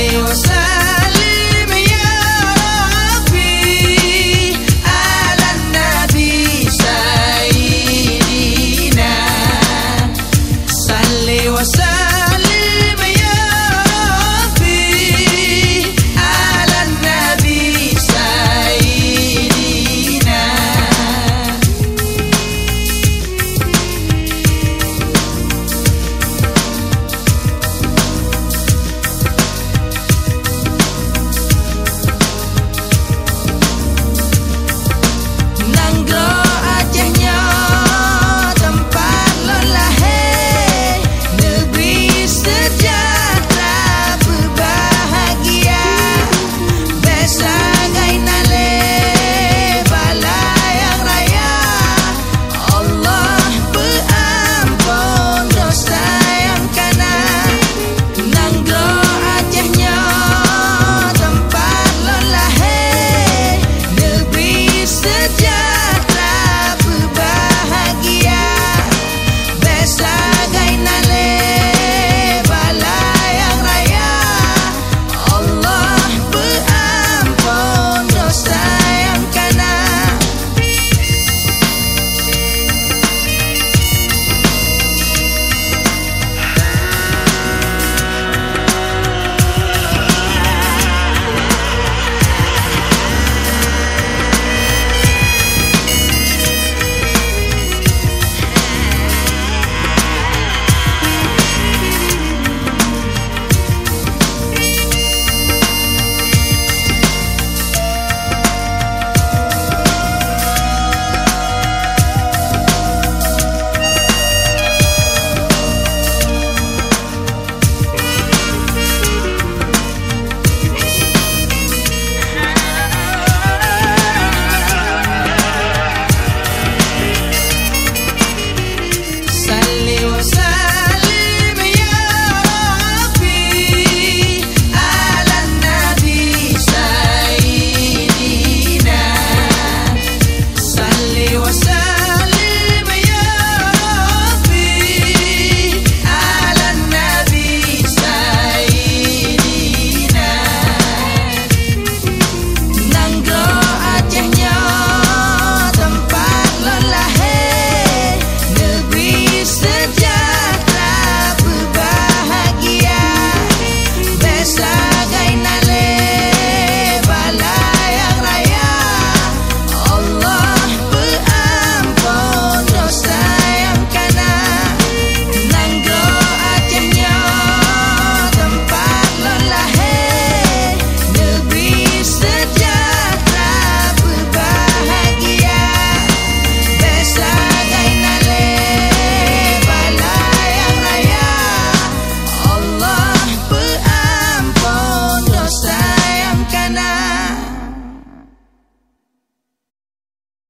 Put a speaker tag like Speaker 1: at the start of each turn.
Speaker 1: lonely or